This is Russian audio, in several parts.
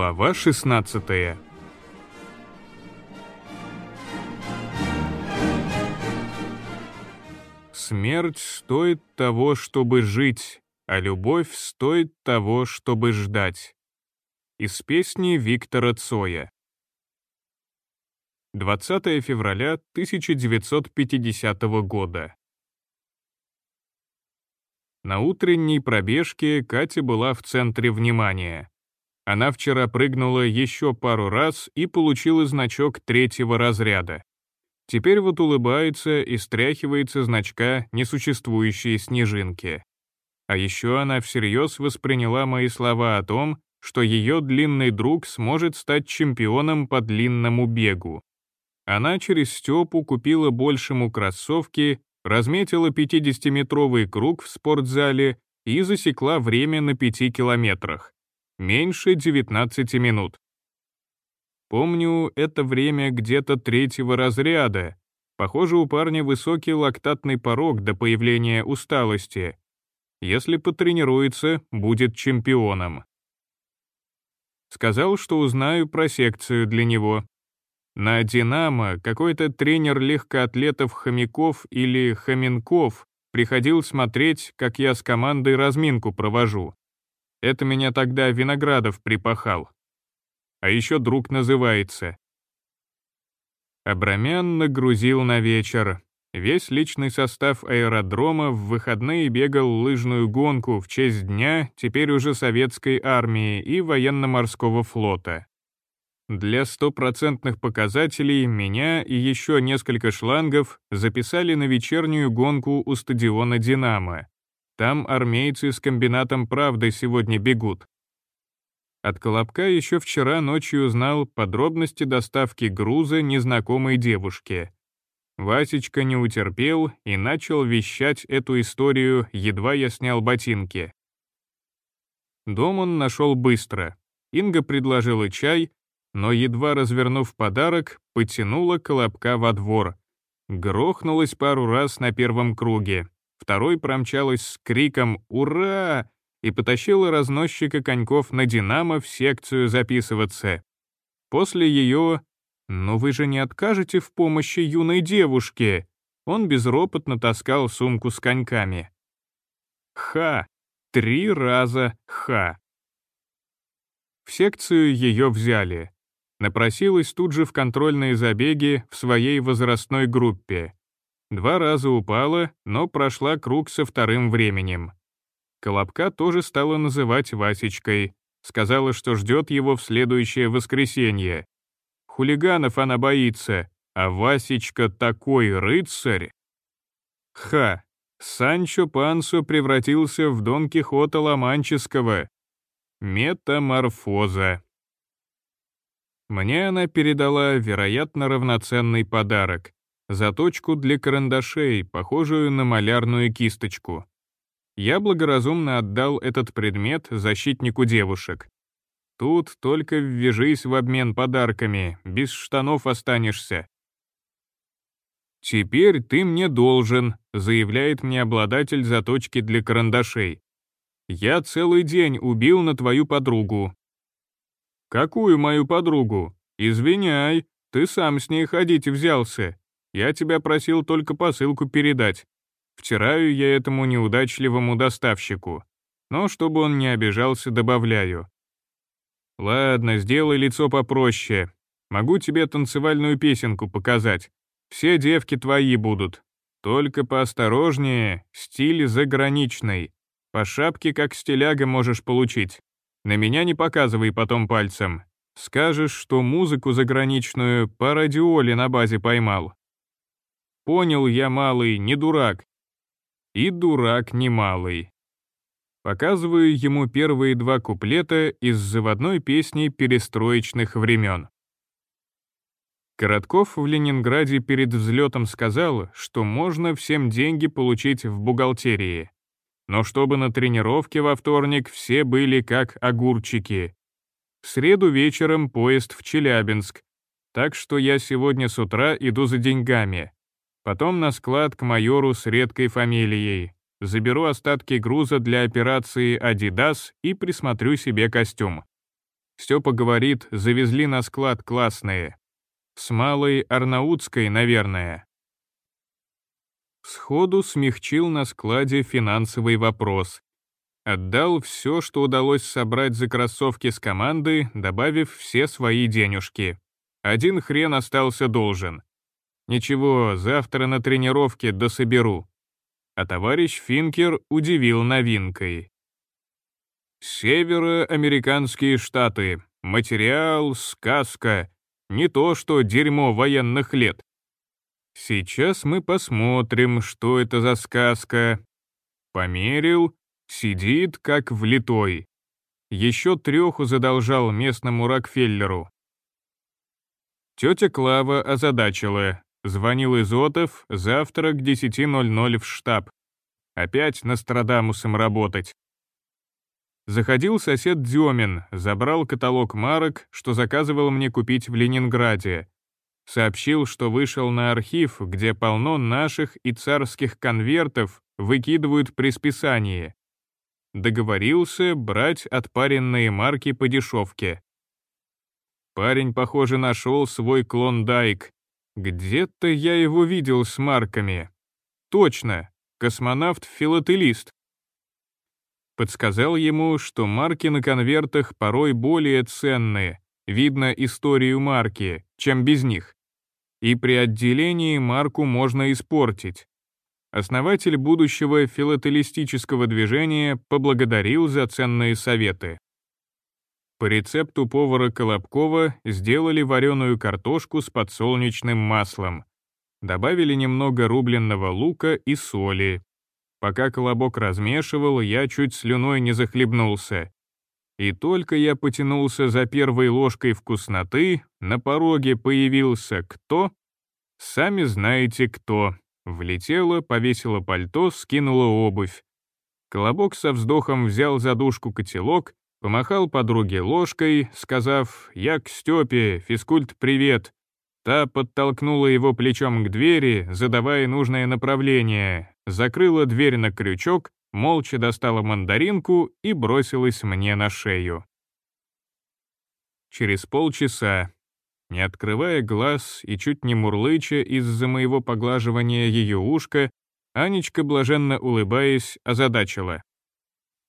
Глава 16 Смерть стоит того, чтобы жить, а любовь стоит того, чтобы ждать. Из песни Виктора Цоя. 20 февраля 1950 года. На утренней пробежке Катя была в центре внимания. Она вчера прыгнула еще пару раз и получила значок третьего разряда. Теперь вот улыбается и стряхивается значка несуществующие снежинки. А еще она всерьез восприняла мои слова о том, что ее длинный друг сможет стать чемпионом по длинному бегу. Она через Степу купила большему кроссовки разметила 50-метровый круг в спортзале и засекла время на 5 километрах. Меньше 19 минут. Помню, это время где-то третьего разряда. Похоже, у парня высокий лактатный порог до появления усталости. Если потренируется, будет чемпионом. Сказал, что узнаю про секцию для него. На «Динамо» какой-то тренер легкоатлетов Хомяков или Хоменков приходил смотреть, как я с командой разминку провожу. Это меня тогда Виноградов припахал. А еще друг называется. Абрамян нагрузил на вечер. Весь личный состав аэродрома в выходные бегал лыжную гонку в честь дня теперь уже советской армии и военно-морского флота. Для стопроцентных показателей меня и еще несколько шлангов записали на вечернюю гонку у стадиона «Динамо». Там армейцы с комбинатом «Правда» сегодня бегут. От Колобка еще вчера ночью узнал подробности доставки груза незнакомой девушке. Васечка не утерпел и начал вещать эту историю, едва я снял ботинки. Дом он нашел быстро. Инга предложила чай, но, едва развернув подарок, потянула колобка во двор. Грохнулась пару раз на первом круге. Второй промчалась с криком «Ура!» и потащила разносчика коньков на «Динамо» в секцию записываться. После ее «Но вы же не откажете в помощи юной девушке?» Он безропотно таскал сумку с коньками. Ха! Три раза ха! В секцию ее взяли. Напросилась тут же в контрольные забеги в своей возрастной группе. Два раза упала, но прошла круг со вторым временем. Колобка тоже стала называть Васечкой. Сказала, что ждет его в следующее воскресенье. Хулиганов она боится, а Васечка такой рыцарь. Ха, Санчо Пансо превратился в Дон Кихота Ломанческого. Метаморфоза. Мне она передала, вероятно, равноценный подарок — заточку для карандашей, похожую на малярную кисточку. Я благоразумно отдал этот предмет защитнику девушек. Тут только ввяжись в обмен подарками, без штанов останешься. «Теперь ты мне должен», — заявляет мне обладатель заточки для карандашей. «Я целый день убил на твою подругу, «Какую мою подругу? Извиняй, ты сам с ней ходить взялся. Я тебя просил только посылку передать. Втираю я этому неудачливому доставщику. Но чтобы он не обижался, добавляю. Ладно, сделай лицо попроще. Могу тебе танцевальную песенку показать. Все девки твои будут. Только поосторожнее, стиль заграничный. По шапке как стиляга можешь получить. На меня не показывай потом пальцем. Скажешь, что музыку заграничную по радиоле на базе поймал. Понял я, малый, не дурак. И дурак не малый. Показываю ему первые два куплета из заводной песни перестроечных времен. Коротков в Ленинграде перед взлетом сказал, что можно всем деньги получить в бухгалтерии но чтобы на тренировке во вторник все были как огурчики. В среду вечером поезд в Челябинск, так что я сегодня с утра иду за деньгами. Потом на склад к майору с редкой фамилией. Заберу остатки груза для операции «Адидас» и присмотрю себе костюм. Степа говорит, завезли на склад классные. С малой Арнаутской, наверное. Сходу смягчил на складе финансовый вопрос. Отдал все, что удалось собрать за кроссовки с команды, добавив все свои денежки. Один хрен остался должен. Ничего, завтра на тренировке дособеру. А товарищ Финкер удивил новинкой. Североамериканские штаты. Материал, сказка. Не то, что дерьмо военных лет. Сейчас мы посмотрим, что это за сказка. Померил, сидит как влитой. Еще треху задолжал местному Рокфеллеру. Тетя Клава озадачила. Звонил Изотов, завтра к 10.00 в штаб. Опять Нострадамусом работать. Заходил сосед Демин, забрал каталог марок, что заказывал мне купить в Ленинграде. Сообщил, что вышел на архив, где полно наших и царских конвертов выкидывают при списании. Договорился брать отпаренные марки по дешевке. Парень, похоже, нашел свой клондайк. Где-то я его видел с марками. Точно, космонавт-филателист. Подсказал ему, что марки на конвертах порой более ценные, видно историю марки, чем без них. И при отделении марку можно испортить. Основатель будущего филателистического движения поблагодарил за ценные советы. По рецепту повара Колобкова сделали вареную картошку с подсолнечным маслом. Добавили немного рубленного лука и соли. Пока Колобок размешивал, я чуть слюной не захлебнулся. И только я потянулся за первой ложкой вкусноты, на пороге появился кто? Сами знаете кто. Влетела, повесила пальто, скинула обувь. Колобок со вздохом взял задушку котелок Помахал подруге ложкой, сказав «Я к Степе, физкульт, привет». Та подтолкнула его плечом к двери, задавая нужное направление, закрыла дверь на крючок, молча достала мандаринку и бросилась мне на шею. Через полчаса, не открывая глаз и чуть не мурлыча из-за моего поглаживания ее ушка, Анечка, блаженно улыбаясь, озадачила.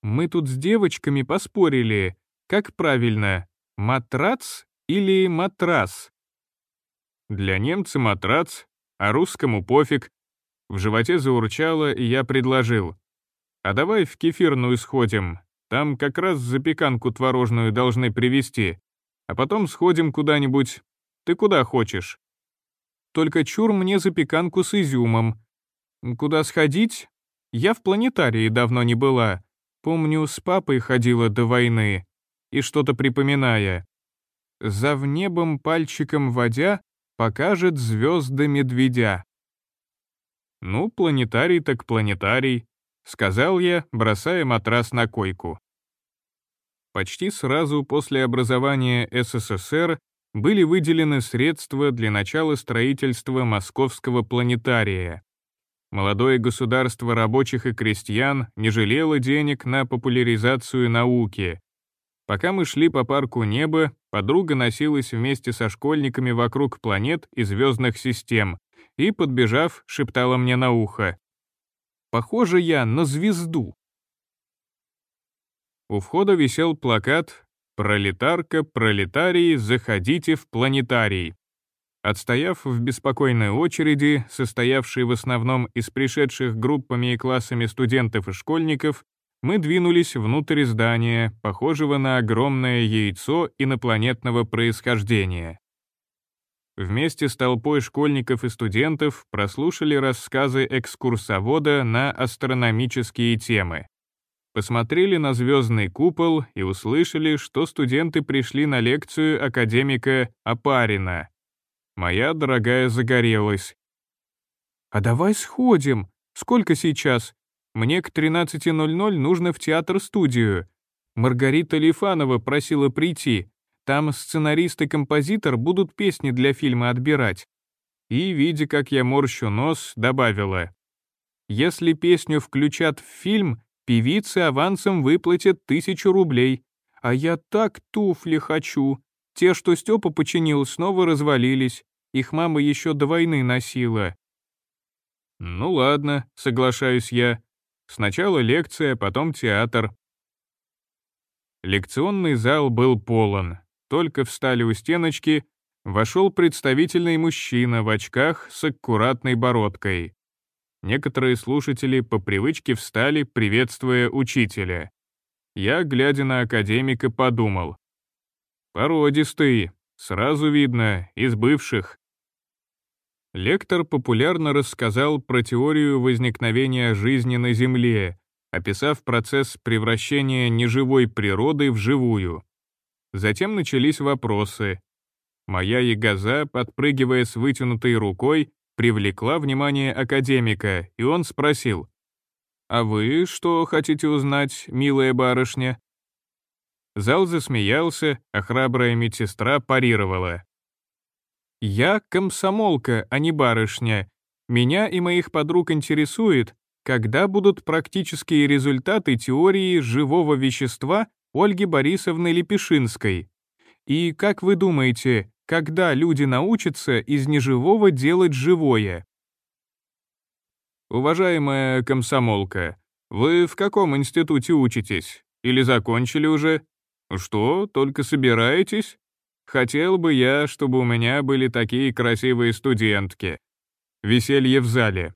Мы тут с девочками поспорили, как правильно, матрац или матрас? Для немца матрац, а русскому пофиг. В животе заурчало, и я предложил. А давай в кефирную сходим, там как раз запеканку творожную должны привезти, а потом сходим куда-нибудь. Ты куда хочешь? Только чур мне запеканку с изюмом. Куда сходить? Я в планетарии давно не была. Помню, с папой ходила до войны, и что-то припоминая. За в небом пальчиком водя покажет звезды медведя. «Ну, планетарий так планетарий», — сказал я, бросая матрас на койку. Почти сразу после образования СССР были выделены средства для начала строительства Московского планетария. Молодое государство рабочих и крестьян не жалело денег на популяризацию науки. Пока мы шли по парку неба, подруга носилась вместе со школьниками вокруг планет и звездных систем и, подбежав, шептала мне на ухо. «Похоже я на звезду». У входа висел плакат «Пролетарка, пролетарии, заходите в планетарий». Отстояв в беспокойной очереди, состоявшей в основном из пришедших группами и классами студентов и школьников, мы двинулись внутрь здания, похожего на огромное яйцо инопланетного происхождения. Вместе с толпой школьников и студентов прослушали рассказы экскурсовода на астрономические темы. Посмотрели на звездный купол и услышали, что студенты пришли на лекцию академика Апарина, Моя дорогая загорелась. «А давай сходим. Сколько сейчас? Мне к 13.00 нужно в театр-студию. Маргарита Лифанова просила прийти. Там сценарист и композитор будут песни для фильма отбирать». И, видя, как я морщу нос, добавила. «Если песню включат в фильм, певице авансом выплатят тысячу рублей, А я так туфли хочу. Те, что Степа починил, снова развалились. Их мама еще до войны носила. Ну ладно, соглашаюсь я. Сначала лекция, потом театр. Лекционный зал был полон. Только встали у стеночки, вошел представительный мужчина в очках с аккуратной бородкой. Некоторые слушатели по привычке встали, приветствуя учителя. Я, глядя на академика, подумал. Породистый, сразу видно, из бывших. Лектор популярно рассказал про теорию возникновения жизни на Земле, описав процесс превращения неживой природы в живую. Затем начались вопросы. Моя ягоза, подпрыгивая с вытянутой рукой, привлекла внимание академика, и он спросил, «А вы что хотите узнать, милая барышня?» Зал засмеялся, а храбрая медсестра парировала. «Я комсомолка, а не барышня. Меня и моих подруг интересует, когда будут практические результаты теории живого вещества Ольги Борисовны Лепешинской. И как вы думаете, когда люди научатся из неживого делать живое. Уважаемая комсомолка, вы в каком институте учитесь? Или закончили уже? Что, только собираетесь? Хотел бы я, чтобы у меня были такие красивые студентки. Веселье в зале.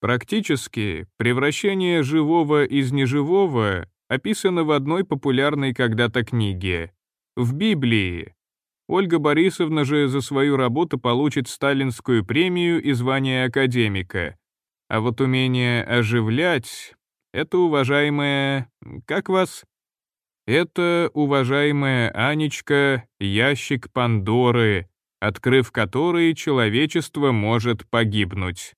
Практически превращение живого из неживого описано в одной популярной когда-то книге. В Библии, Ольга Борисовна же за свою работу получит сталинскую премию и звание академика. А вот умение оживлять — это уважаемая... Как вас? Это, уважаемая Анечка, ящик Пандоры, открыв который человечество может погибнуть.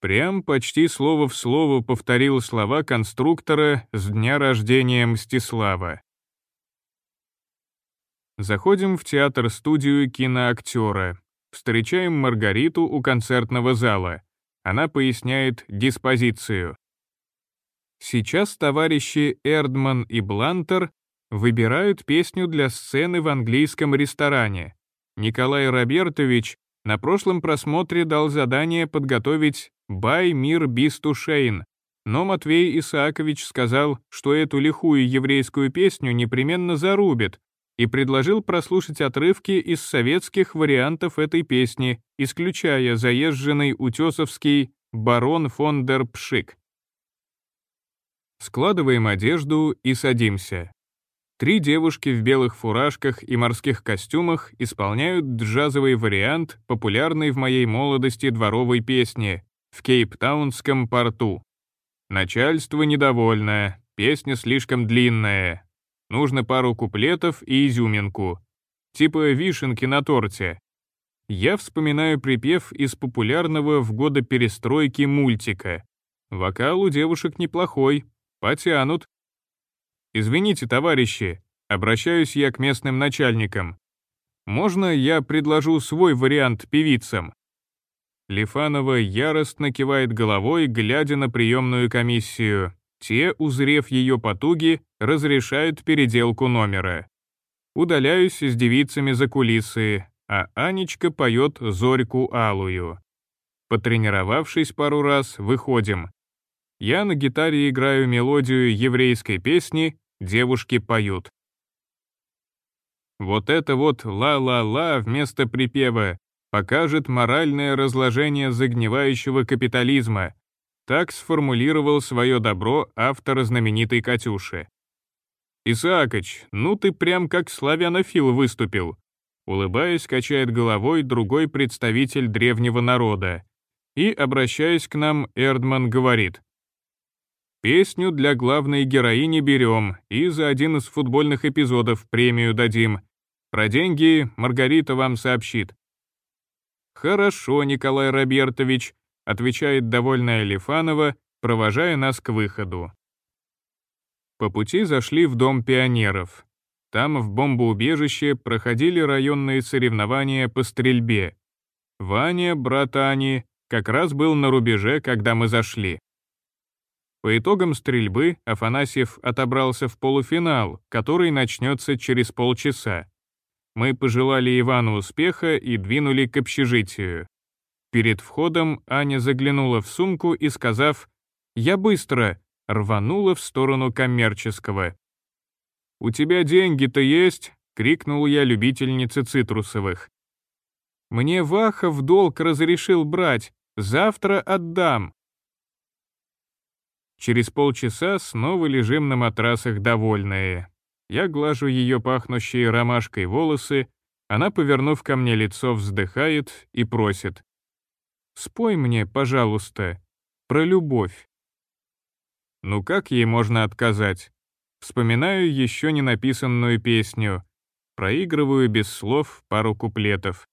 Прям почти слово в слово повторил слова конструктора с дня рождения Мстислава. Заходим в театр-студию киноактера. Встречаем Маргариту у концертного зала. Она поясняет диспозицию. Сейчас товарищи Эрдман и Блантер выбирают песню для сцены в английском ресторане. Николай Робертович на прошлом просмотре дал задание подготовить «Бай мир бисту Шейн», но Матвей Исаакович сказал, что эту лихую еврейскую песню непременно зарубит, и предложил прослушать отрывки из советских вариантов этой песни, исключая заезженный утесовский «Барон фон дер Пшик». Складываем одежду и садимся. Три девушки в белых фуражках и морских костюмах исполняют джазовый вариант популярной в моей молодости дворовой песни в Кейптаунском порту. Начальство недовольное, песня слишком длинная, Нужно пару куплетов и изюминку. Типа вишенки на торте. Я вспоминаю припев из популярного в годы перестройки мультика. Вокал у девушек неплохой, потянут. Извините, товарищи, обращаюсь я к местным начальникам. Можно я предложу свой вариант певицам? Лифанова яростно кивает головой, глядя на приемную комиссию. Те, узрев ее потуги, разрешают переделку номера. Удаляюсь с девицами за кулисы, а Анечка поет зорьку алую. Потренировавшись пару раз, выходим. Я на гитаре играю мелодию еврейской песни, девушки поют. Вот это вот «ла-ла-ла» вместо припева покажет моральное разложение загнивающего капитализма, так сформулировал свое добро автор знаменитой «Катюши». «Исаакыч, ну ты прям как славянофил выступил», улыбаясь, качает головой другой представитель древнего народа. И, обращаясь к нам, Эрдман говорит. «Песню для главной героини берем и за один из футбольных эпизодов премию дадим. Про деньги Маргарита вам сообщит». «Хорошо, Николай Робертович», отвечает довольная Лифанова, провожая нас к выходу. По пути зашли в Дом пионеров. Там, в бомбоубежище, проходили районные соревнования по стрельбе. Ваня, брат Ани, как раз был на рубеже, когда мы зашли. По итогам стрельбы Афанасьев отобрался в полуфинал, который начнется через полчаса. Мы пожелали Ивану успеха и двинули к общежитию. Перед входом Аня заглянула в сумку и, сказав «Я быстро», рванула в сторону коммерческого. «У тебя деньги-то есть?» — крикнул я любительнице цитрусовых. «Мне Ваха в долг разрешил брать, завтра отдам». Через полчаса снова лежим на матрасах довольные. Я глажу ее пахнущие ромашкой волосы, она, повернув ко мне лицо, вздыхает и просит. «Спой мне, пожалуйста, про любовь». Ну как ей можно отказать? Вспоминаю еще не написанную песню. Проигрываю без слов пару куплетов.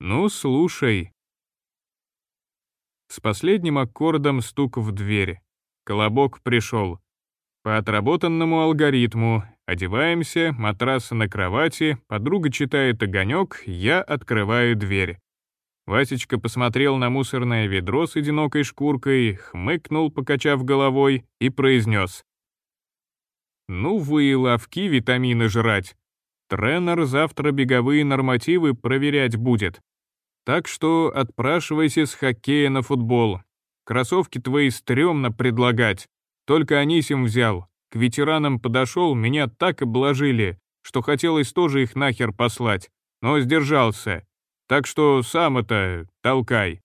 Ну, слушай. С последним аккордом стук в дверь. Колобок пришел. По отработанному алгоритму одеваемся, матрасы на кровати, подруга читает огонек, я открываю дверь. Васечка посмотрел на мусорное ведро с одинокой шкуркой, хмыкнул, покачав головой, и произнес. «Ну вы и ловки витамины жрать. Тренер завтра беговые нормативы проверять будет. Так что отпрашивайся с хоккея на футбол. Кроссовки твои стрёмно предлагать. Только Анисим взял. К ветеранам подошел, меня так обложили, что хотелось тоже их нахер послать, но сдержался. Так что сам это толкай.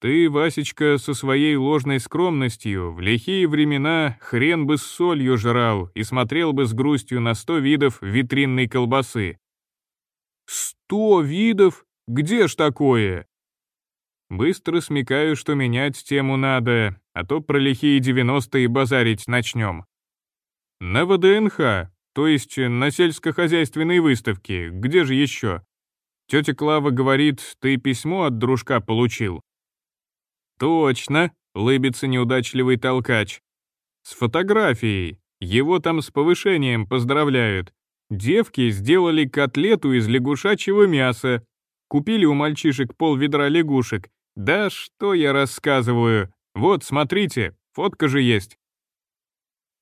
Ты, Васечка, со своей ложной скромностью в лихие времена хрен бы с солью жрал и смотрел бы с грустью на сто видов витринной колбасы. Сто видов? Где ж такое? Быстро смекаю, что менять тему надо, а то про лихие девяностые базарить начнем. На ВДНХ, то есть на сельскохозяйственной выставке, где же еще? Тетя Клава говорит, ты письмо от дружка получил. Точно, лыбится неудачливый толкач. С фотографией. Его там с повышением поздравляют. Девки сделали котлету из лягушачьего мяса. Купили у мальчишек пол ведра лягушек. Да что я рассказываю. Вот, смотрите, фотка же есть.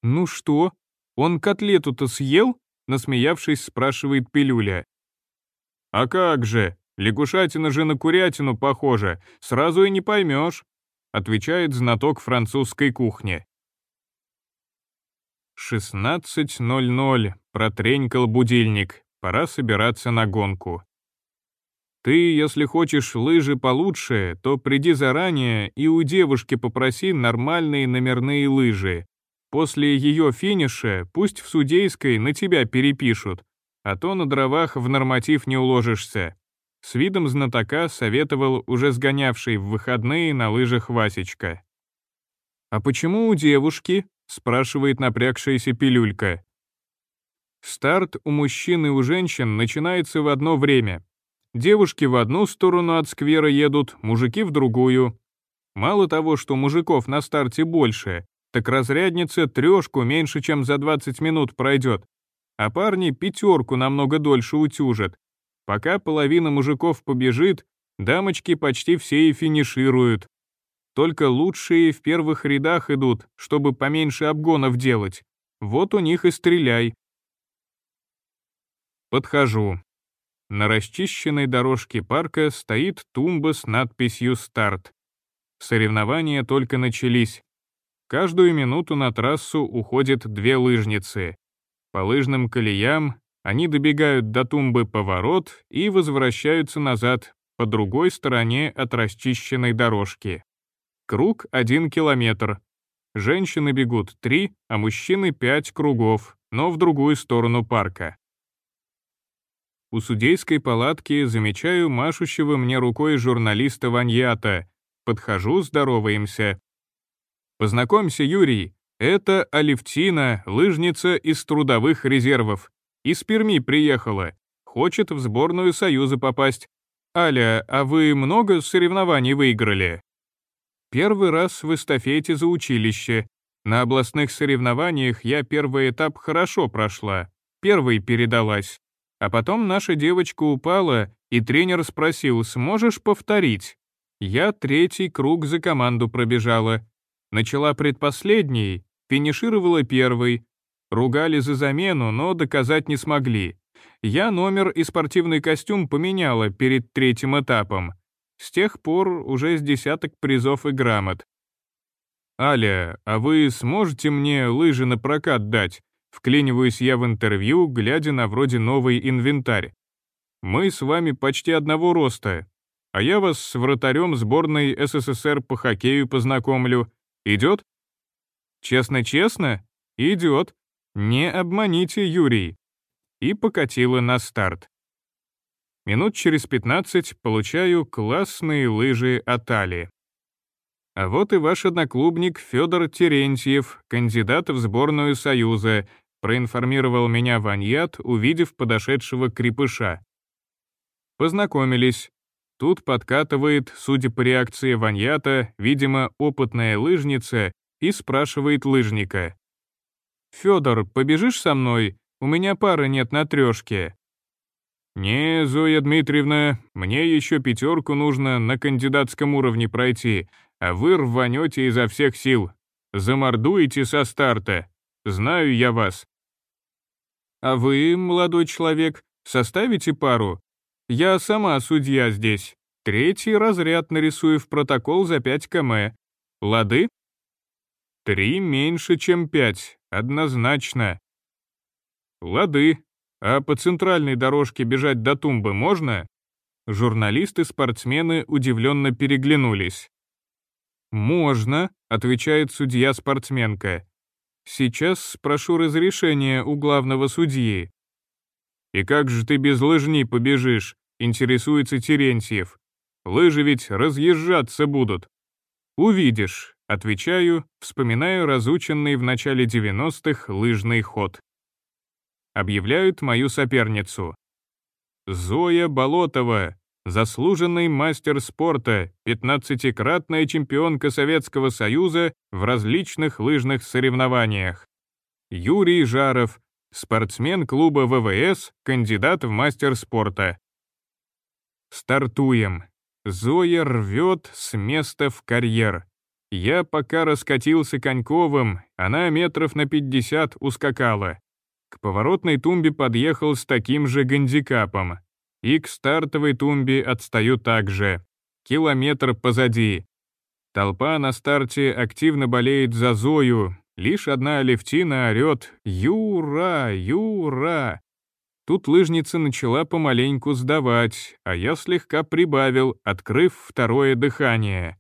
Ну что, он котлету-то съел? Насмеявшись, спрашивает Пилюля. А как же, лягушатина же на курятину похожа, сразу и не поймешь, отвечает знаток французской кухни. 16.00, протренькал будильник, пора собираться на гонку. Ты, если хочешь лыжи получше, то приди заранее и у девушки попроси нормальные номерные лыжи. После ее финиша пусть в судейской на тебя перепишут, а то на дровах в норматив не уложишься. С видом знатока советовал уже сгонявший в выходные на лыжах Васечка. «А почему у девушки?» — спрашивает напрягшаяся пилюлька. Старт у мужчин и у женщин начинается в одно время, Девушки в одну сторону от сквера едут, мужики в другую. Мало того, что мужиков на старте больше, так разрядница трешку меньше, чем за 20 минут пройдет. А парни пятерку намного дольше утюжат. Пока половина мужиков побежит, дамочки почти все и финишируют. Только лучшие в первых рядах идут, чтобы поменьше обгонов делать. Вот у них и стреляй. Подхожу. На расчищенной дорожке парка стоит тумба с надписью «Старт». Соревнования только начались. Каждую минуту на трассу уходят две лыжницы. По лыжным колеям они добегают до тумбы поворот и возвращаются назад по другой стороне от расчищенной дорожки. Круг — один километр. Женщины бегут три, а мужчины пять кругов, но в другую сторону парка. У судейской палатки замечаю машущего мне рукой журналиста Ваньята. Подхожу, здороваемся. Познакомься, Юрий, это Алевтина, лыжница из трудовых резервов. Из Перми приехала. Хочет в сборную Союза попасть. Аля, а вы много соревнований выиграли? Первый раз в эстафете за училище. На областных соревнованиях я первый этап хорошо прошла. Первый передалась. А потом наша девочка упала, и тренер спросил, сможешь повторить? Я третий круг за команду пробежала. Начала предпоследней, финишировала первой. Ругали за замену, но доказать не смогли. Я номер и спортивный костюм поменяла перед третьим этапом. С тех пор уже с десяток призов и грамот. «Аля, а вы сможете мне лыжи на прокат дать?» Вклиниваюсь я в интервью, глядя на вроде новый инвентарь. «Мы с вами почти одного роста, а я вас с вратарем сборной СССР по хоккею познакомлю. Идет?» «Честно-честно? Идет. Не обманите, Юрий». И покатила на старт. Минут через 15 получаю классные лыжи от Али. А вот и ваш одноклубник Федор Терентьев, кандидат в сборную Союза, проинформировал меня Ваньят, увидев подошедшего крепыша. Познакомились. Тут подкатывает, судя по реакции Ваньята, видимо, опытная лыжница, и спрашивает лыжника. «Федор, побежишь со мной? У меня пары нет на трешке». «Не, Зоя Дмитриевна, мне еще пятерку нужно на кандидатском уровне пройти, а вы рванете изо всех сил. Замордуете со старта. Знаю я вас». «А вы, молодой человек, составите пару? Я сама судья здесь. Третий разряд нарисую в протокол за 5 км. Лады?» «Три меньше, чем пять, однозначно». «Лады», а по центральной дорожке бежать до тумбы можно? Журналисты-спортсмены удивленно переглянулись. «Можно», — отвечает судья-спортсменка. «Сейчас спрошу разрешения у главного судьи». «И как же ты без лыжни побежишь?» — интересуется Терентьев. «Лыжи ведь разъезжаться будут». «Увидишь», — отвечаю, вспоминая разученный в начале 90-х лыжный ход объявляют мою соперницу. Зоя Болотова, заслуженный мастер спорта, 15-кратная чемпионка Советского Союза в различных лыжных соревнованиях. Юрий Жаров, спортсмен клуба ВВС, кандидат в мастер спорта. Стартуем. Зоя рвет с места в карьер. Я пока раскатился Коньковым, она метров на 50 ускакала. К поворотной тумбе подъехал с таким же гандикапом. И к стартовой тумбе отстаю также. Километр позади. Толпа на старте активно болеет за Зою. Лишь одна Алевтина орёт «Юра! Юра!». Тут лыжница начала помаленьку сдавать, а я слегка прибавил, открыв второе дыхание.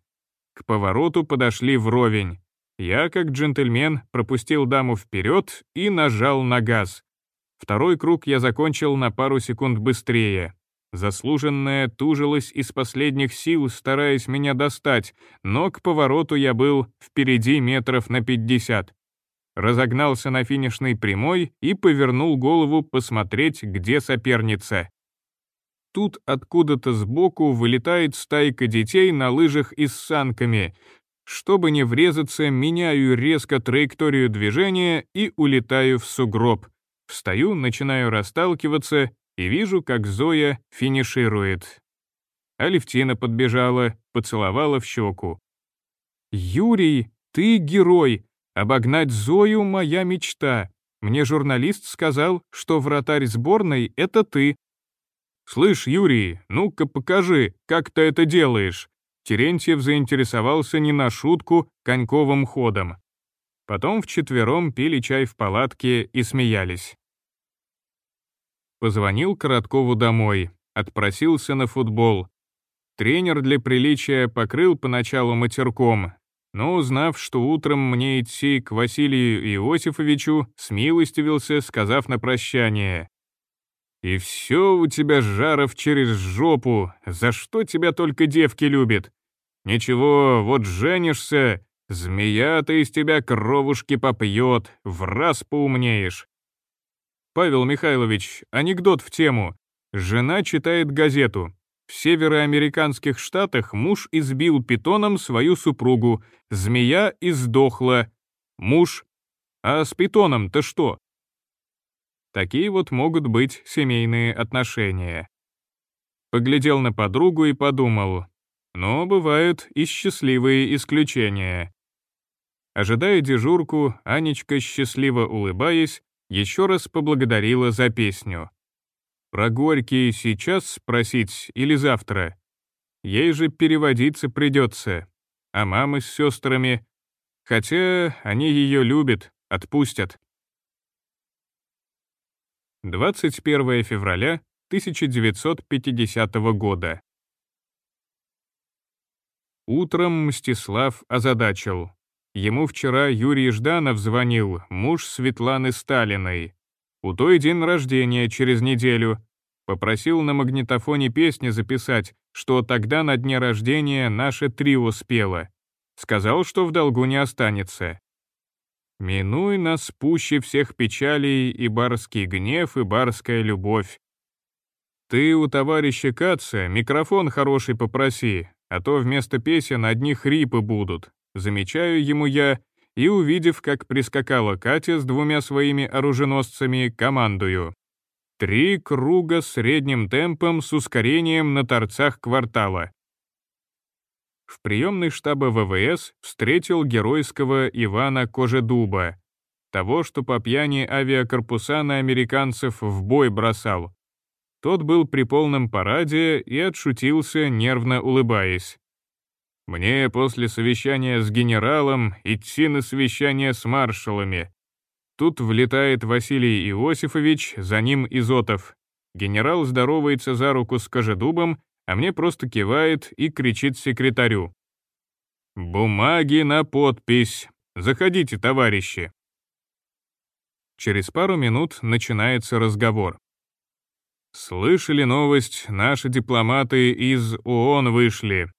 К повороту подошли вровень. Я, как джентльмен, пропустил даму вперед и нажал на газ. Второй круг я закончил на пару секунд быстрее. Заслуженная тужилась из последних сил, стараясь меня достать, но к повороту я был впереди метров на 50. Разогнался на финишной прямой и повернул голову посмотреть, где соперница. Тут откуда-то сбоку вылетает стайка детей на лыжах и с санками, чтобы не врезаться, меняю резко траекторию движения и улетаю в сугроб. Встаю, начинаю расталкиваться и вижу, как Зоя финиширует. Алевтина подбежала, поцеловала в щеку. «Юрий, ты герой! Обогнать Зою — моя мечта. Мне журналист сказал, что вратарь сборной — это ты». «Слышь, Юрий, ну-ка покажи, как ты это делаешь», Терентьев заинтересовался не на шутку коньковым ходом. Потом вчетвером пили чай в палатке и смеялись. Позвонил Короткову домой, отпросился на футбол. Тренер для приличия покрыл поначалу матерком, но узнав, что утром мне идти к Василию Иосифовичу, смилостивился, сказав на прощание. И все у тебя, Жаров, через жопу, за что тебя только девки любят. Ничего, вот женишься, змея-то из тебя кровушки попьет, в раз поумнеешь. Павел Михайлович, анекдот в тему. Жена читает газету. В североамериканских штатах муж избил питоном свою супругу, змея и сдохла. Муж. А с питоном-то что? Такие вот могут быть семейные отношения. Поглядел на подругу и подумал, но бывают и счастливые исключения. Ожидая дежурку, Анечка, счастливо улыбаясь, еще раз поблагодарила за песню. Про Горький сейчас спросить или завтра? Ей же переводиться придется. А мама с сестрами... Хотя они ее любят, отпустят. 21 февраля 1950 года. Утром Мстислав озадачил. Ему вчера Юрий Жданов звонил, муж Светланы Сталиной. У той день рождения через неделю. Попросил на магнитофоне песни записать, что тогда на дне рождения наше трио спело. Сказал, что в долгу не останется. Минуй нас пуще всех печалей и барский гнев, и барская любовь. Ты у товарища Каца микрофон хороший попроси, а то вместо песен одни хрипы будут. Замечаю ему я, и, увидев, как прискакала Катя с двумя своими оруженосцами, командую. Три круга средним темпом с ускорением на торцах квартала. В приемной штаба ВВС встретил геройского Ивана Кожедуба, того, что по пьяни авиакорпуса на американцев в бой бросал. Тот был при полном параде и отшутился, нервно улыбаясь. Мне после совещания с генералом идти на совещание с маршалами. Тут влетает Василий Иосифович, за ним Изотов. Генерал здоровается за руку с Кожедубом, а мне просто кивает и кричит секретарю. «Бумаги на подпись! Заходите, товарищи!» Через пару минут начинается разговор. «Слышали новость, наши дипломаты из ООН вышли.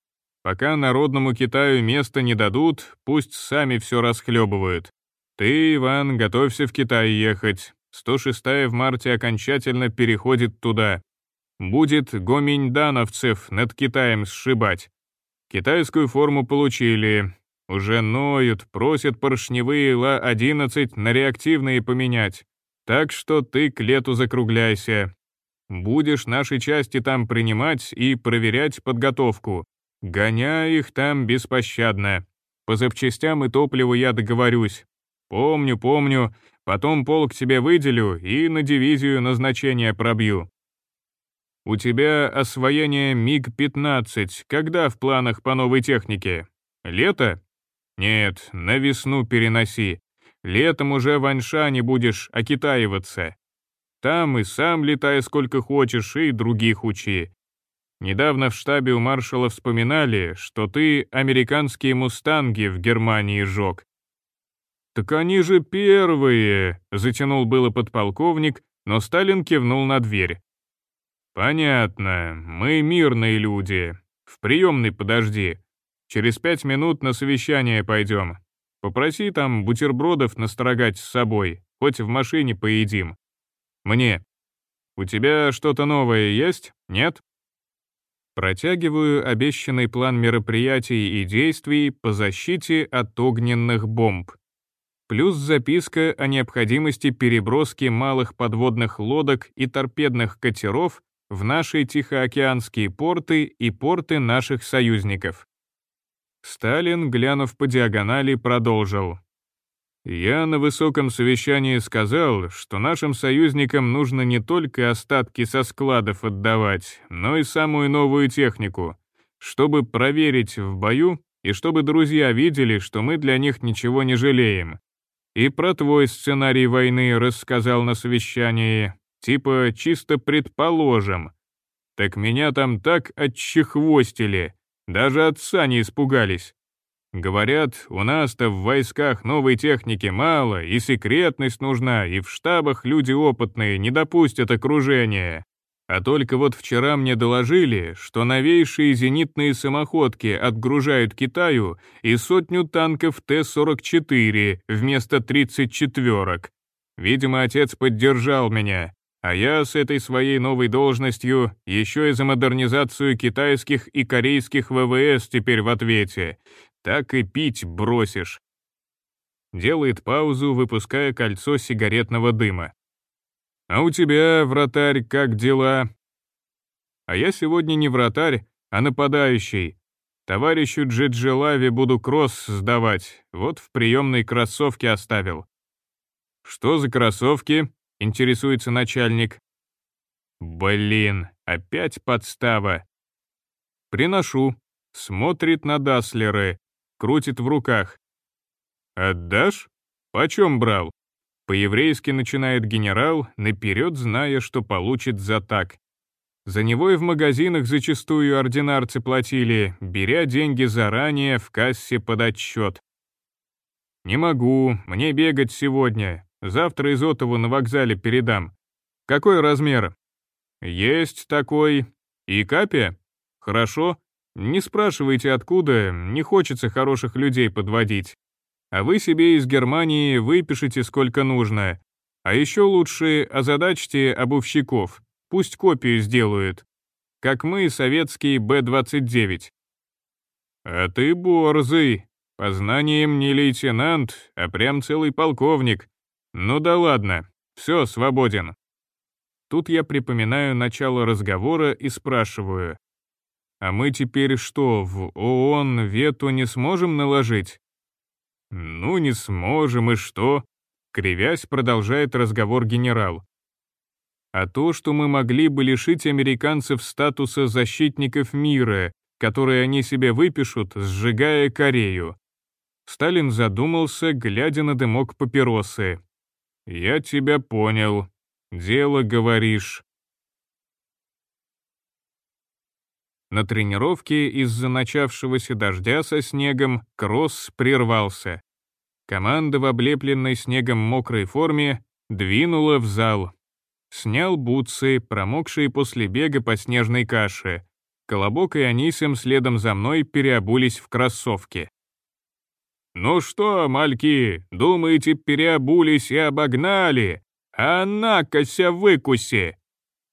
Пока народному Китаю места не дадут, пусть сами все расхлебывают. Ты, Иван, готовься в Китай ехать. 106-я в марте окончательно переходит туда. Будет гоминьдановцев над Китаем сшибать. Китайскую форму получили. Уже ноют, просят поршневые Ла-11 на реактивные поменять. Так что ты к лету закругляйся. Будешь наши части там принимать и проверять подготовку. Гоняй их там беспощадно. По запчастям и топливу я договорюсь. Помню, помню, потом полк тебе выделю и на дивизию назначение пробью. У тебя освоение МиГ-15 когда в планах по новой технике? Лето? Нет, на весну переноси. Летом уже в Аньшане будешь окитаиваться. Там и сам летай сколько хочешь, и других учи. Недавно в штабе у маршала вспоминали, что ты американские мустанги в Германии жег. «Так они же первые!» — затянул было подполковник, но Сталин кивнул на дверь. «Понятно, мы мирные люди. В приемной подожди. Через пять минут на совещание пойдем. Попроси там бутербродов настрогать с собой, хоть в машине поедим. Мне. У тебя что-то новое есть? Нет?» Протягиваю обещанный план мероприятий и действий по защите от огненных бомб. Плюс записка о необходимости переброски малых подводных лодок и торпедных катеров в наши тихоокеанские порты и порты наших союзников. Сталин, глянув по диагонали, продолжил. Я на высоком совещании сказал, что нашим союзникам нужно не только остатки со складов отдавать, но и самую новую технику, чтобы проверить в бою и чтобы друзья видели, что мы для них ничего не жалеем. И про твой сценарий войны рассказал на совещании, типа чисто предположим. Так меня там так отчехвостили, даже отца не испугались. Говорят, у нас-то в войсках новой техники мало, и секретность нужна, и в штабах люди опытные не допустят окружения. А только вот вчера мне доложили, что новейшие зенитные самоходки отгружают Китаю и сотню танков Т-44 вместо 34-ок. Видимо, отец поддержал меня, а я с этой своей новой должностью еще и за модернизацию китайских и корейских ВВС теперь в ответе, так и пить бросишь. Делает паузу, выпуская кольцо сигаретного дыма. «А у тебя, вратарь, как дела?» «А я сегодня не вратарь, а нападающий. Товарищу Джиджелаве буду кросс сдавать, вот в приемной кроссовки оставил». «Что за кроссовки?» — интересуется начальник. «Блин, опять подстава». «Приношу». Смотрит на Даслеры, крутит в руках. «Отдашь? Почем брал?» По-еврейски начинает генерал, наперед зная, что получит за так. За него и в магазинах зачастую ординарцы платили, беря деньги заранее в кассе под отчет. «Не могу, мне бегать сегодня. Завтра Изотову на вокзале передам. Какой размер?» «Есть такой. И капия? Хорошо. Не спрашивайте, откуда, не хочется хороших людей подводить. А вы себе из Германии выпишите сколько нужно. А еще лучше озадачьте обувщиков. Пусть копию сделают. Как мы, советский Б-29. А ты борзый. По знаниям не лейтенант, а прям целый полковник. Ну да ладно, все, свободен. Тут я припоминаю начало разговора и спрашиваю. А мы теперь что, в ООН вето не сможем наложить? Ну, не сможем, и что? Кривясь, продолжает разговор генерал а то, что мы могли бы лишить американцев статуса защитников мира, который они себе выпишут, сжигая Корею. Сталин задумался, глядя на дымок папиросы. «Я тебя понял. Дело говоришь». На тренировке из-за начавшегося дождя со снегом кросс прервался. Команда в облепленной снегом мокрой форме двинула в зал. Снял бутсы, промокшие после бега по снежной каше. Колобок и Анисим следом за мной переобулись в кроссовки. «Ну что, мальки, думаете, переобулись и обогнали? А накося выкуси!»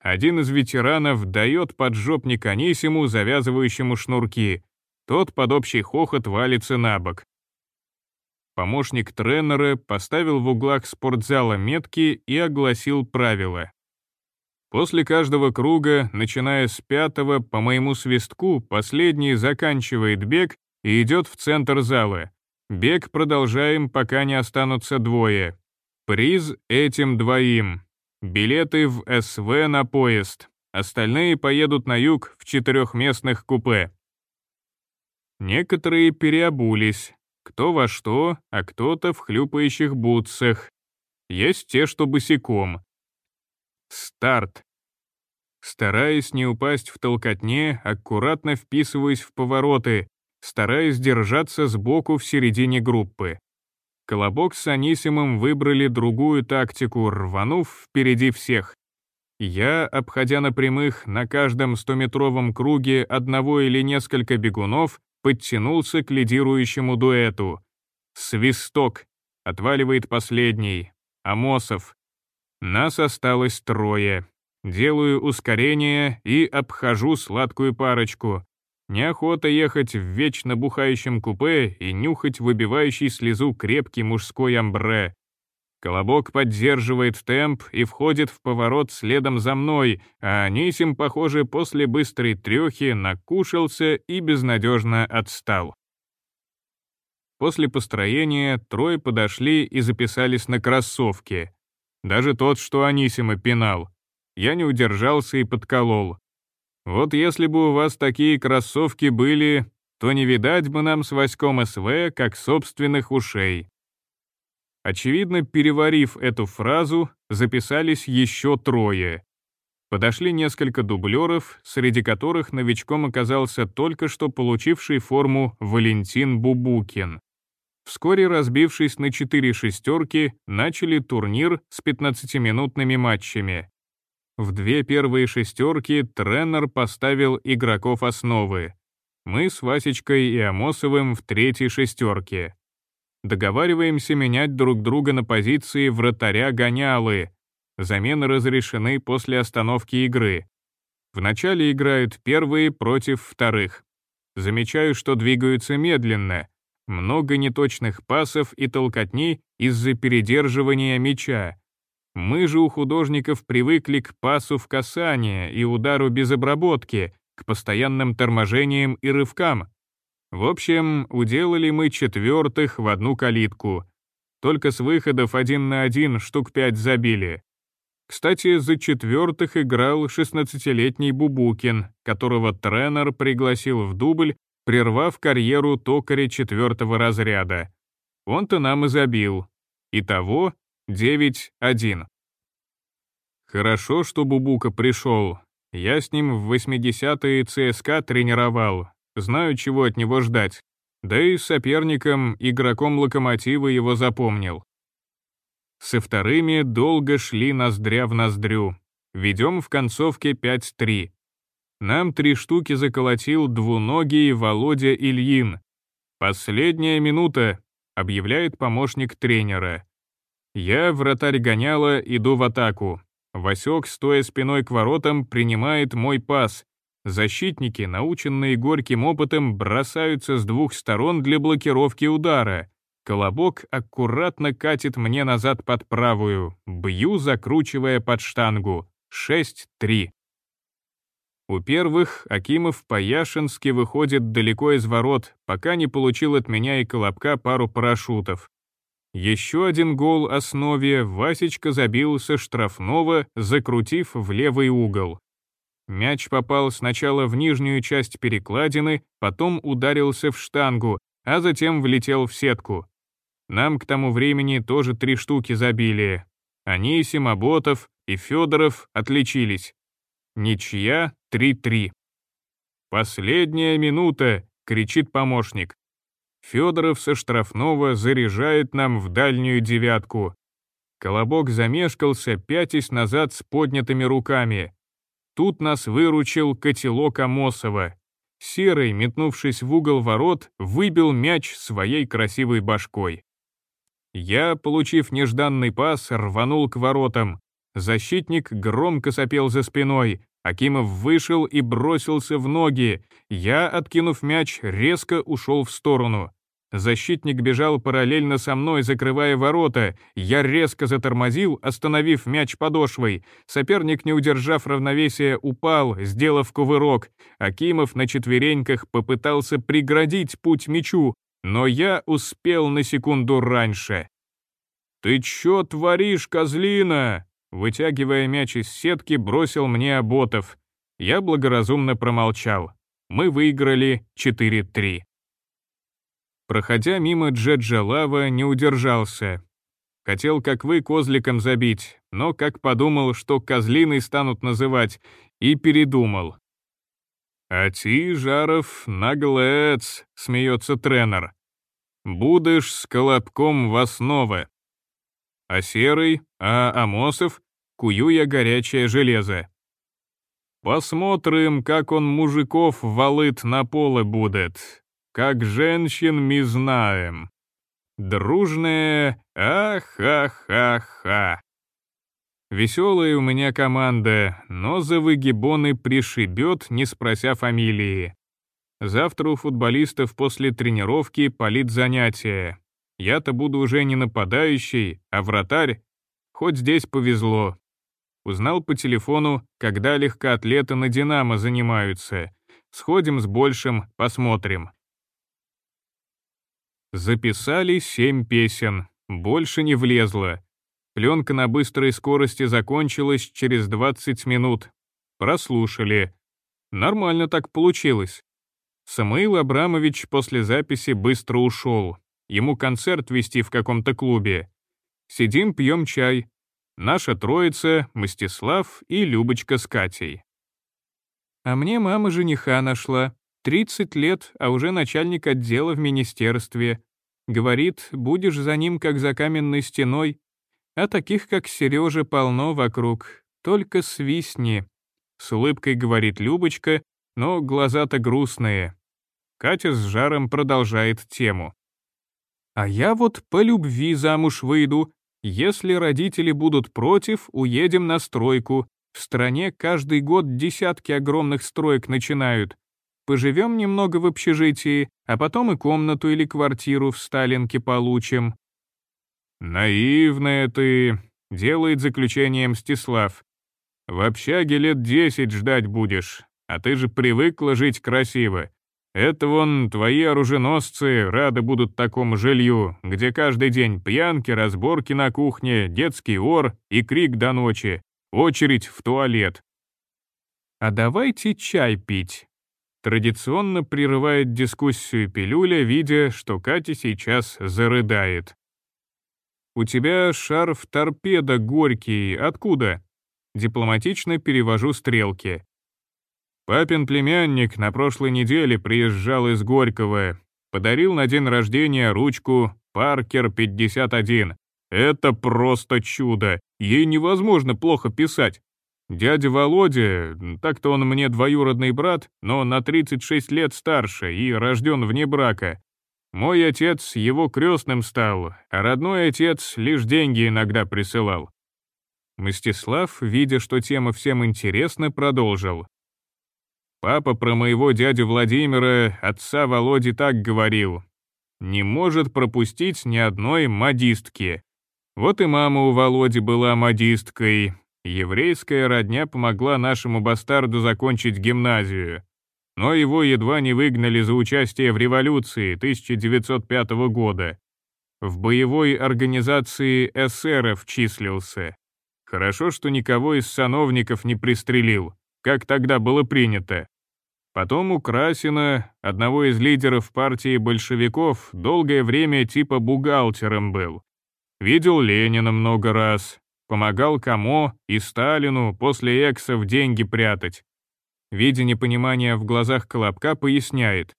Один из ветеранов дает поджопник Анисиму, завязывающему шнурки. Тот под общий хохот валится на бок. Помощник тренера поставил в углах спортзала метки и огласил правила. После каждого круга, начиная с пятого, по моему свистку, последний заканчивает бег и идет в центр зала. Бег продолжаем, пока не останутся двое. Приз этим двоим. Билеты в СВ на поезд. Остальные поедут на юг в четырехместных купе. Некоторые переобулись, кто во что, а кто-то в хлюпающих бутсах. Есть те, что босиком. Старт. Стараясь не упасть в толкотне, аккуратно вписываясь в повороты, стараясь держаться сбоку в середине группы. Колобок с Анисимом выбрали другую тактику, рванув впереди всех. Я, обходя на прямых на каждом стометровом круге одного или несколько бегунов, подтянулся к лидирующему дуэту. Свисток. Отваливает последний. Амосов. Нас осталось трое. Делаю ускорение и обхожу сладкую парочку. Неохота ехать в вечно бухающем купе и нюхать выбивающий слезу крепкий мужской амбре. Колобок поддерживает темп и входит в поворот следом за мной, а Анисим, похоже, после быстрой трёхи накушался и безнадежно отстал. После построения трое подошли и записались на кроссовки. Даже тот, что Анисима пинал. Я не удержался и подколол. Вот если бы у вас такие кроссовки были, то не видать бы нам с Васьком СВ как собственных ушей. Очевидно, переварив эту фразу, записались еще трое. Подошли несколько дублеров, среди которых новичком оказался только что получивший форму Валентин Бубукин. Вскоре, разбившись на четыре шестерки, начали турнир с 15-минутными матчами. В две первые шестерки тренер поставил игроков основы. Мы с Васечкой и Амосовым в третьей шестерке. Договариваемся менять друг друга на позиции вратаря-гонялы. Замены разрешены после остановки игры. Вначале играют первые против вторых. Замечаю, что двигаются медленно. Много неточных пасов и толкотни из-за передерживания мяча. Мы же у художников привыкли к пасу в касание и удару без обработки, к постоянным торможениям и рывкам. В общем, уделали мы четвертых в одну калитку. Только с выходов один на один штук пять забили. Кстати, за четвертых играл 16-летний Бубукин, которого тренер пригласил в дубль, прервав карьеру токаря четвертого разряда. Он-то нам и забил. Итого 9-1. Хорошо, что Бубука пришел. Я с ним в 80-е ЦСКА тренировал. Знаю, чего от него ждать. Да и соперником, игроком Локомотива его запомнил. Со вторыми долго шли ноздря в ноздрю. Ведем в концовке 5-3. Нам три штуки заколотил двуногий Володя Ильин. «Последняя минута», — объявляет помощник тренера. Я, вратарь гоняла, иду в атаку. Васек, стоя спиной к воротам, принимает мой пас. Защитники, наученные горьким опытом, бросаются с двух сторон для блокировки удара. Колобок аккуратно катит мне назад под правую. Бью, закручивая под штангу. 6-3. У первых Акимов по-яшински выходит далеко из ворот, пока не получил от меня и Колобка пару парашютов. Еще один гол основе Васечка забил со штрафного, закрутив в левый угол. Мяч попал сначала в нижнюю часть перекладины, потом ударился в штангу, а затем влетел в сетку. Нам к тому времени тоже три штуки забили. Они, Симоботов и Федоров отличились. Ничья 3-3. «Последняя минута!» — кричит помощник. Федоров со штрафного заряжает нам в дальнюю девятку. Колобок замешкался, пятясь назад с поднятыми руками. Тут нас выручил котелок Амосова. Серый, метнувшись в угол ворот, выбил мяч своей красивой башкой. Я, получив нежданный пас, рванул к воротам. Защитник громко сопел за спиной. Акимов вышел и бросился в ноги. Я, откинув мяч, резко ушел в сторону. Защитник бежал параллельно со мной, закрывая ворота. Я резко затормозил, остановив мяч подошвой. Соперник, не удержав равновесия, упал, сделав кувырок. Акимов на четвереньках попытался преградить путь мячу, но я успел на секунду раньше. «Ты чё творишь, козлина?» Вытягивая мяч из сетки, бросил мне Оботов. Я благоразумно промолчал. Мы выиграли 4-3. Проходя мимо Джеджа Лава, не удержался. Хотел, как вы, козликом забить, но как подумал, что козлиной станут называть, и передумал. «А ти, Жаров, наглец», — смеется тренер. «Будешь с колобком в основе». А Серый, а Амосов, кую я горячее железо. Посмотрим, как он мужиков валит на поле будет. Как женщин мы знаем. Дружная «Ах-ха-ха-ха». Веселая у меня команда, но за выгибоны пришибет, не спрося фамилии. Завтра у футболистов после тренировки полит занятие. Я-то буду уже не нападающий, а вратарь. Хоть здесь повезло. Узнал по телефону, когда легкоатлеты на «Динамо» занимаются. Сходим с большим, посмотрим. Записали семь песен, больше не влезло. Пленка на быстрой скорости закончилась через 20 минут. Прослушали. Нормально так получилось. Самуил Абрамович после записи быстро ушел. Ему концерт вести в каком-то клубе. Сидим, пьем чай. Наша троица, Мстислав и Любочка с Катей. А мне мама жениха нашла. 30 лет, а уже начальник отдела в министерстве. Говорит, будешь за ним как за каменной стеной, а таких, как Сережа, полно вокруг. Только свистни. С улыбкой говорит Любочка, но глаза-то грустные. Катя с жаром продолжает тему. А я вот по любви замуж выйду. Если родители будут против, уедем на стройку. В стране каждый год десятки огромных строек начинают. Поживем немного в общежитии, а потом и комнату или квартиру в Сталинке получим. «Наивная ты», — делает заключение Мстислав. «В общаге лет десять ждать будешь, а ты же привыкла жить красиво. Это вон твои оруженосцы рады будут такому жилью, где каждый день пьянки, разборки на кухне, детский ор и крик до ночи, очередь в туалет. А давайте чай пить. Традиционно прерывает дискуссию пилюля, видя, что Катя сейчас зарыдает. «У тебя шарф торпеда горький, откуда?» Дипломатично перевожу стрелки. Папин племянник на прошлой неделе приезжал из Горького, подарил на день рождения ручку «Паркер 51». Это просто чудо, ей невозможно плохо писать. Дядя Володя, так-то он мне двоюродный брат, но на 36 лет старше и рожден вне брака. Мой отец его крестным стал, а родной отец лишь деньги иногда присылал. Мстислав, видя, что тема всем интересна, продолжил. Папа про моего дядю Владимира, отца Володи, так говорил. Не может пропустить ни одной модистки. Вот и мама у Володи была модисткой. Еврейская родня помогла нашему бастарду закончить гимназию. Но его едва не выгнали за участие в революции 1905 года. В боевой организации эсеров числился. Хорошо, что никого из сановников не пристрелил как тогда было принято. Потом у Красина, одного из лидеров партии большевиков, долгое время типа бухгалтером был. Видел Ленина много раз, помогал Камо и Сталину после эксов деньги прятать. Видя непонимание в глазах Колобка, поясняет.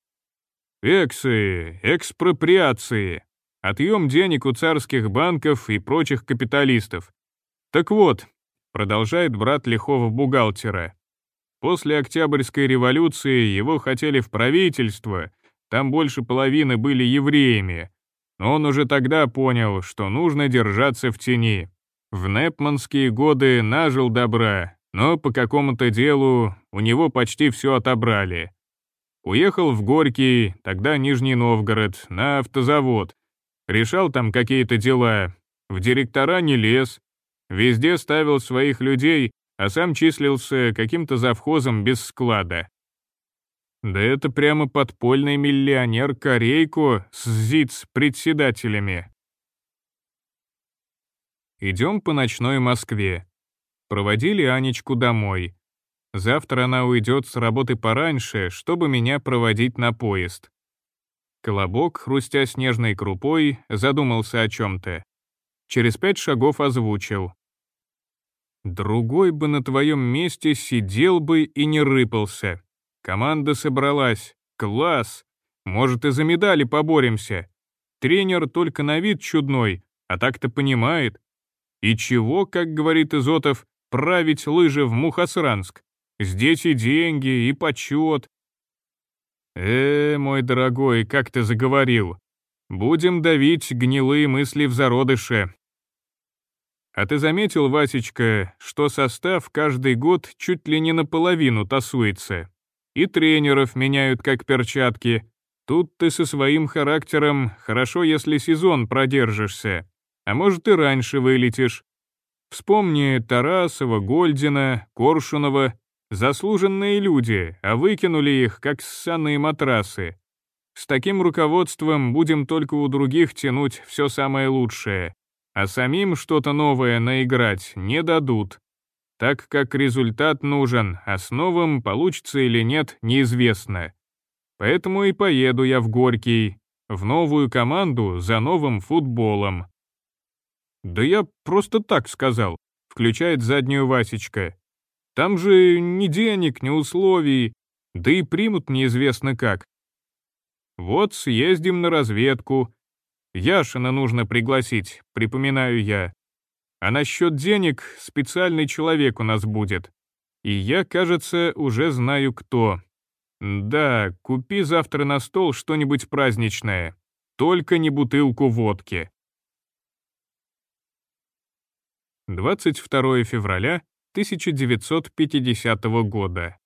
Эксы, экспроприации, отъем денег у царских банков и прочих капиталистов. Так вот, продолжает брат лихого бухгалтера, После Октябрьской революции его хотели в правительство, там больше половины были евреями, но он уже тогда понял, что нужно держаться в тени. В Непманские годы нажил добра, но по какому-то делу у него почти все отобрали. Уехал в Горький, тогда Нижний Новгород, на автозавод. Решал там какие-то дела, в директора не лез, везде ставил своих людей а сам числился каким-то завхозом без склада. Да это прямо подпольный миллионер Корейко с ЗИЦ-председателями. Идем по ночной Москве. Проводили Анечку домой. Завтра она уйдет с работы пораньше, чтобы меня проводить на поезд. Колобок, хрустя снежной крупой, задумался о чем-то. Через пять шагов озвучил. Другой бы на твоем месте сидел бы и не рыпался. Команда собралась. Класс! Может, и за медали поборемся. Тренер только на вид чудной, а так-то понимает. И чего, как говорит Изотов, править лыжи в Мухосранск? Здесь и деньги, и почет. Э, мой дорогой, как ты заговорил. Будем давить гнилые мысли в зародыше, а ты заметил, Васечка, что состав каждый год чуть ли не наполовину тасуется? И тренеров меняют как перчатки. Тут ты со своим характером хорошо, если сезон продержишься. А может и раньше вылетишь. Вспомни Тарасова, Гольдина, Коршунова. Заслуженные люди, а выкинули их, как ссаные матрасы. С таким руководством будем только у других тянуть все самое лучшее а самим что-то новое наиграть не дадут, так как результат нужен, а с новым получится или нет, неизвестно. Поэтому и поеду я в Горький, в новую команду за новым футболом. «Да я просто так сказал», — включает заднюю Васечка. «Там же ни денег, ни условий, да и примут неизвестно как. Вот съездим на разведку, Яшина нужно пригласить, припоминаю я. А насчет денег специальный человек у нас будет. И я, кажется, уже знаю кто. Да, купи завтра на стол что-нибудь праздничное. Только не бутылку водки. 22 февраля 1950 года.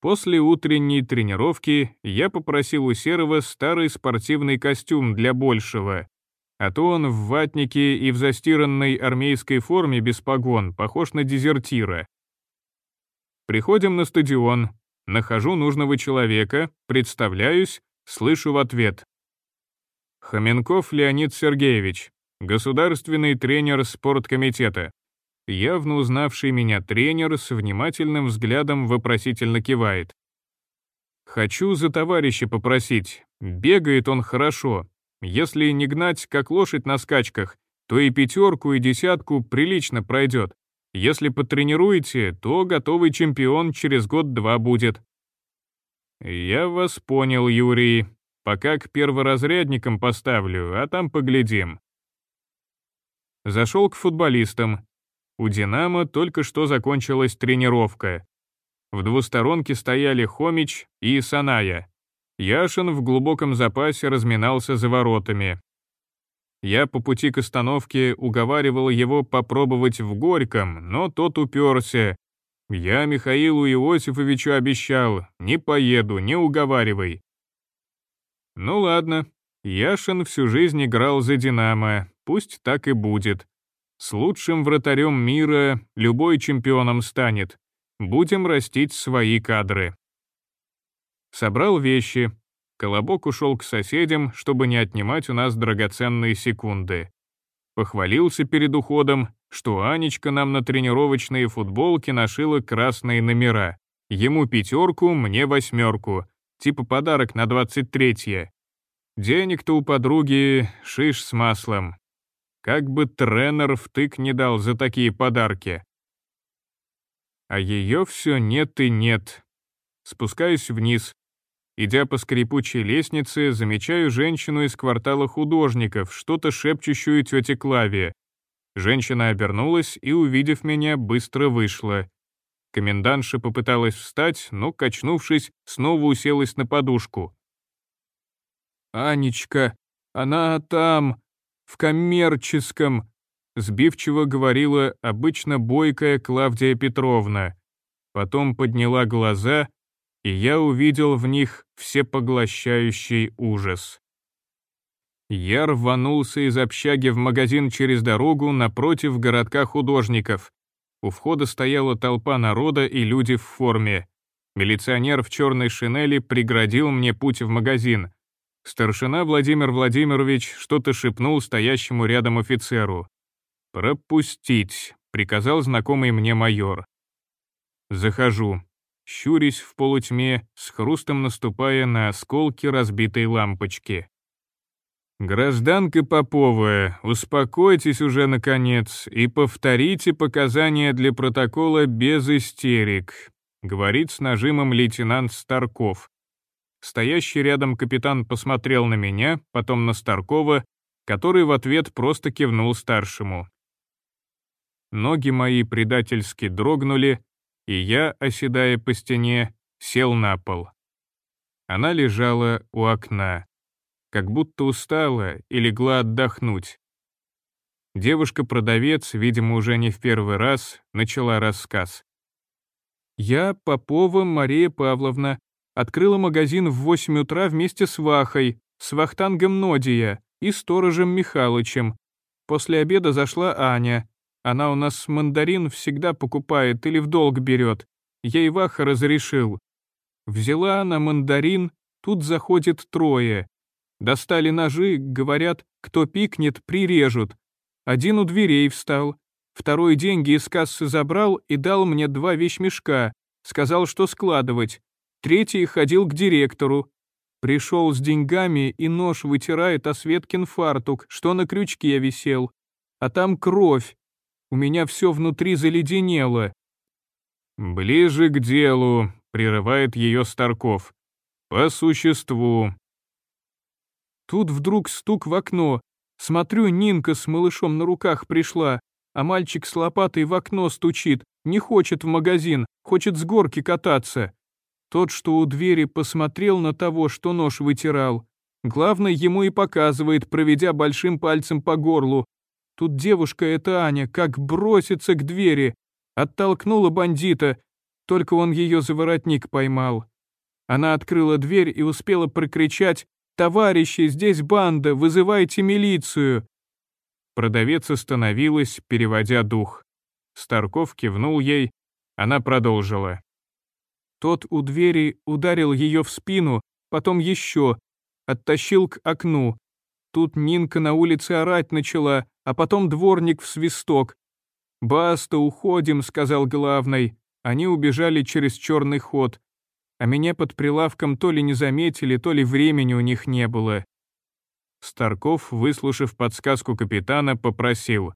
После утренней тренировки я попросил у Серого старый спортивный костюм для большего, а то он в ватнике и в застиранной армейской форме без погон, похож на дезертира. Приходим на стадион. Нахожу нужного человека, представляюсь, слышу в ответ. Хоменков Леонид Сергеевич, государственный тренер спорткомитета. Явно узнавший меня тренер с внимательным взглядом вопросительно кивает. «Хочу за товарища попросить. Бегает он хорошо. Если не гнать, как лошадь на скачках, то и пятерку, и десятку прилично пройдет. Если потренируете, то готовый чемпион через год-два будет». «Я вас понял, Юрий. Пока к перворазрядникам поставлю, а там поглядим». Зашел к футболистам. У «Динамо» только что закончилась тренировка. В двусторонке стояли Хомич и Саная. Яшин в глубоком запасе разминался за воротами. Я по пути к остановке уговаривал его попробовать в Горьком, но тот уперся. Я Михаилу Иосифовичу обещал, не поеду, не уговаривай. Ну ладно, Яшин всю жизнь играл за «Динамо», пусть так и будет. С лучшим вратарем мира любой чемпионом станет. Будем растить свои кадры. Собрал вещи, Колобок ушел к соседям, чтобы не отнимать у нас драгоценные секунды. Похвалился перед уходом, что Анечка нам на тренировочные футболки нашила красные номера. Ему пятерку, мне восьмерку. Типа подарок на 23-е. Денег-то у подруги шиш с маслом. Как бы тренер втык не дал за такие подарки. А ее все нет и нет. Спускаюсь вниз, Идя по скрипучей лестнице, замечаю женщину из квартала художников, что-то шепчущую тете Клаве. Женщина обернулась и, увидев меня, быстро вышла. Комендантша попыталась встать, но, качнувшись, снова уселась на подушку. «Анечка, она там, в коммерческом», — сбивчиво говорила обычно бойкая Клавдия Петровна. Потом подняла глаза и я увидел в них всепоглощающий ужас. Я рванулся из общаги в магазин через дорогу напротив городка художников. У входа стояла толпа народа и люди в форме. Милиционер в черной шинели преградил мне путь в магазин. Старшина Владимир Владимирович что-то шепнул стоящему рядом офицеру. «Пропустить», — приказал знакомый мне майор. Захожу щурясь в полутьме, с хрустом наступая на осколки разбитой лампочки. «Гражданка Попова, успокойтесь уже, наконец, и повторите показания для протокола без истерик», говорит с нажимом лейтенант Старков. Стоящий рядом капитан посмотрел на меня, потом на Старкова, который в ответ просто кивнул старшему. Ноги мои предательски дрогнули, и я, оседая по стене, сел на пол. Она лежала у окна, как будто устала и легла отдохнуть. Девушка-продавец, видимо, уже не в первый раз, начала рассказ. «Я, Попова Мария Павловна, открыла магазин в 8 утра вместе с Вахой, с Вахтангом Нодия и сторожем Михалычем. После обеда зашла Аня, она у нас мандарин всегда покупает или в долг берет. Ей Ваха разрешил. Взяла она мандарин, тут заходит трое. Достали ножи, говорят, кто пикнет, прирежут. Один у дверей встал. Второй деньги из кассы забрал и дал мне два вещмешка. Сказал, что складывать. Третий ходил к директору. Пришел с деньгами и нож вытирает о Светкин фартук, что на крючке висел. А там кровь, у меня все внутри заледенело. «Ближе к делу», — прерывает ее Старков. «По существу». Тут вдруг стук в окно. Смотрю, Нинка с малышом на руках пришла, а мальчик с лопатой в окно стучит, не хочет в магазин, хочет с горки кататься. Тот, что у двери, посмотрел на того, что нож вытирал. Главное, ему и показывает, проведя большим пальцем по горлу, Тут девушка эта Аня как бросится к двери, оттолкнула бандита, только он ее за воротник поймал. Она открыла дверь и успела прокричать «Товарищи, здесь банда, вызывайте милицию!» Продавец остановилась, переводя дух. Старков кивнул ей, она продолжила. Тот у двери ударил ее в спину, потом еще, оттащил к окну. Тут Нинка на улице орать начала, а потом дворник в свисток. «Баста, уходим», — сказал главный. Они убежали через черный ход. А меня под прилавком то ли не заметили, то ли времени у них не было. Старков, выслушав подсказку капитана, попросил.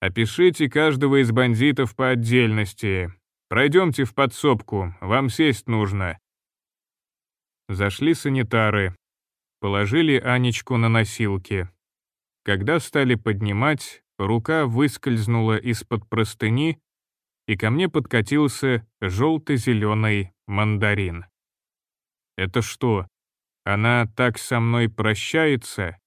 «Опишите каждого из бандитов по отдельности. Пройдемте в подсобку, вам сесть нужно». Зашли санитары. Положили Анечку на носилки. Когда стали поднимать, рука выскользнула из-под простыни, и ко мне подкатился желто-зеленый мандарин. «Это что, она так со мной прощается?»